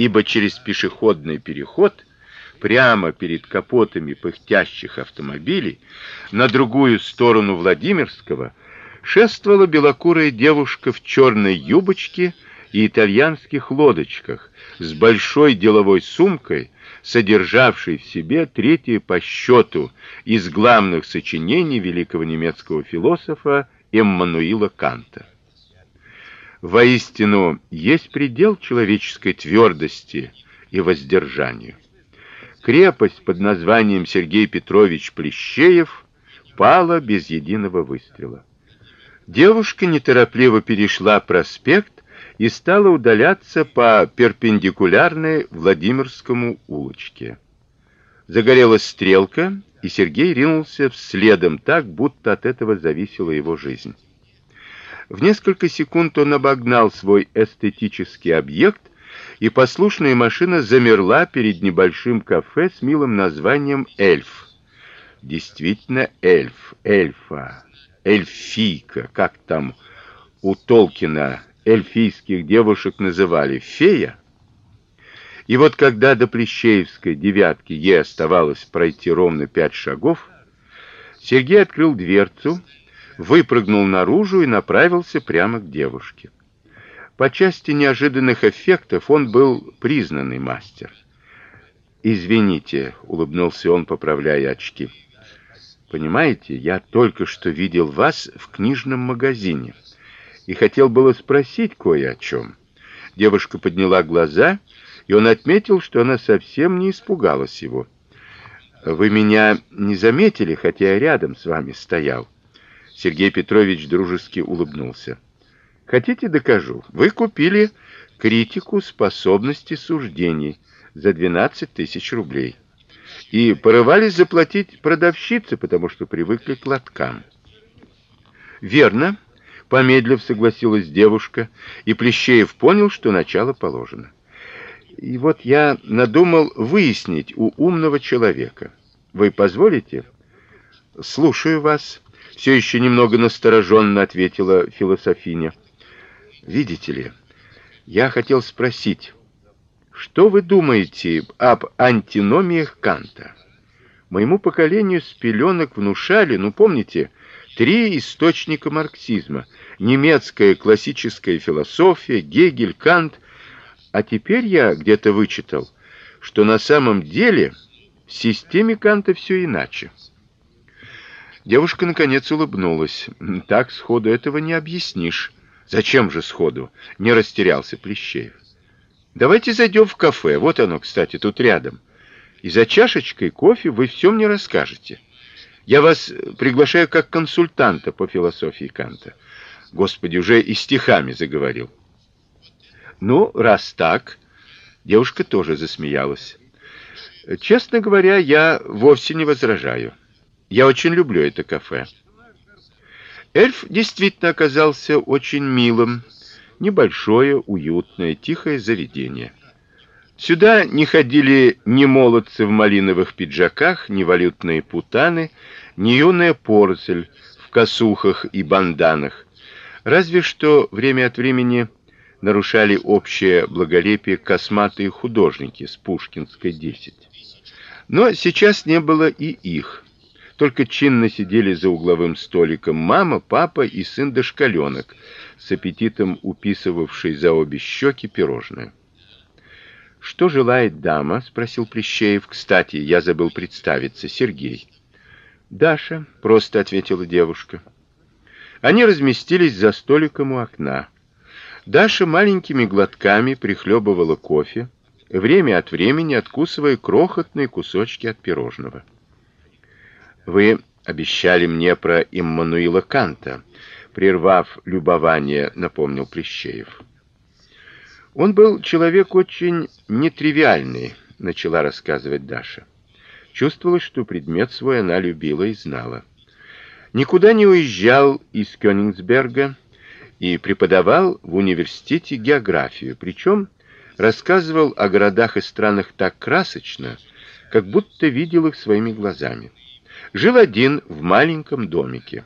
ибо через пешеходный переход прямо перед капотами пыхтящих автомобилей на другую сторону Владимирского шествовала белокурая девушка в черной юбочке и итальянских лодочках с большой деловой сумкой, содержавшей в себе третье по счету из главных сочинений великого немецкого философа Эммануила Канта. Воистину, есть предел человеческой твердости и воздержанию. Крепость под названием Сергей Петрович Плещеев пала без единого выстрела. Девушка неторопливо перешла проспект и стала удаляться по перпендикулярной Владимирскому улочке. Загорелась стрелка, и Сергей ринулся вследом так, будто от этого зависела его жизнь. В несколько секунд он обогнал свой эстетический объект, и послушная машина замерла перед небольшим кафе с милым названием Эльф. Действительно эльф, эльфа эльфийка, как там у Толкина эльфийских девушек называли, фея. И вот когда до Плещеевской девятки ей оставалось пройти ровно пять шагов, Сергей открыл дверцу, выпрыгнул наружу и направился прямо к девушке. По части неожиданных эффектов он был признанный мастер. Извините, улыбнулся он, поправляя очки. Понимаете, я только что видел вас в книжном магазине и хотел было спросить кое о чем. Девушка подняла глаза, и он отметил, что она совсем не испугалась его. Вы меня не заметили, хотя я рядом с вами стоял. Сергей Петрович дружески улыбнулся. Хотите, докажу. Вы купили критику способности суждений за 12 тысяч рублей и порывались заплатить продавщице, потому что привыкли к лоткам. Верно, помедлив согласилась девушка, и Плещеев понял, что начало положено. И вот я надумал выяснить у умного человека. Вы позволите? Слушаю вас, все еще немного настороженно ответила философиня. Видите ли, я хотел спросить, что вы думаете об антиномиях Канта? Моему поколению с пеленок внушали, ну помните, три источника марксизма: немецкая классическая философия, Гегель, Кант. А теперь я где-то вычитал, что на самом деле в системе Канта все иначе. Девушка наконец улыбнулась. Так сходу этого не объяснишь. Зачем же сходу? Не растерялся Плещеев. Давайте зайдем в кафе. Вот оно, кстати, тут рядом. И за чашечкой кофе вы все мне расскажете. Я вас приглашаю как консультанта по философии Канта. Господи, уже и стихами заговорил. Ну, раз так, девушка тоже засмеялась. Честно говоря, я вовсе не возражаю. Я очень люблю это кафе. Эльф действительно оказался очень милым, небольшое, уютное, тихое заведение. Сюда не ходили ни молодцы в малиновых пиджаках, ни валютные путаны, ни юная порцель в косухах и банданах. Разве что время от времени нарушали общее благолепие косматые художники с Пушкинской 10. Но сейчас не было и их. Только чинно сидели за угловым столиком мама, папа и сын-дошколенок, с аппетитом уписывавший за обе щеки пирожное. Что желает дама? спросил Плещеев. Кстати, я забыл представиться, Сергей. Даша, просто ответила девушка. Они разместились за столиком у окна. Даша маленькими глотками прихлебывала кофе, время от времени откусывая крохотные кусочки от пирожного. Вы обещали мне про Иммануила Канта, прервав любование, напомнил Плещеев. Он был человек очень нетривиальный, начала рассказывать Даша. Чувствовалось, что предмет свой она любила и знала. Никуда не уезжал из Кёнигсберга и преподавал в университете географию, причем рассказывал о городах и странах так красочно, как будто видел их своими глазами. Жил один в маленьком домике.